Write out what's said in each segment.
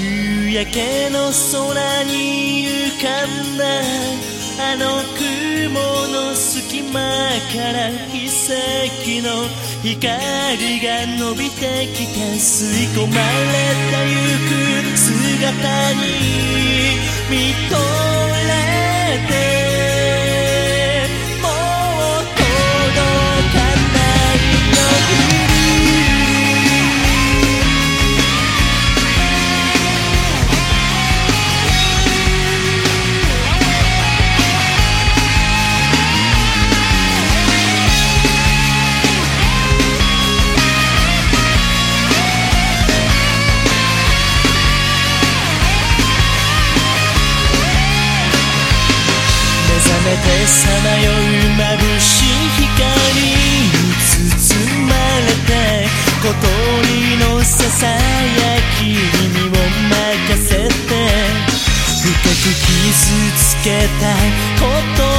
夕焼けの空に浮かんだあの雲の隙間から奇跡の光が伸びてきて吸い込まれてゆく姿に見とれててさまよう眩しい光に包まれて小鳥のささやきに身を任せて深く傷つけたこと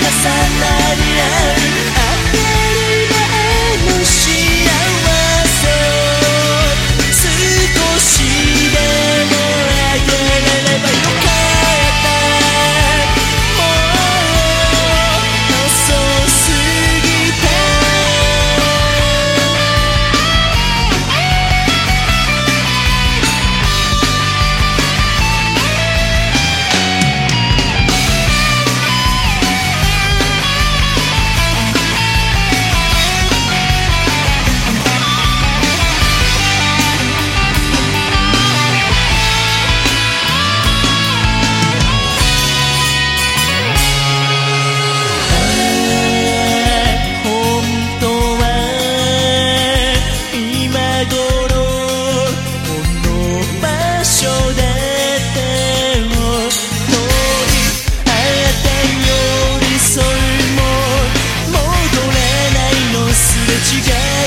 重なり合う違う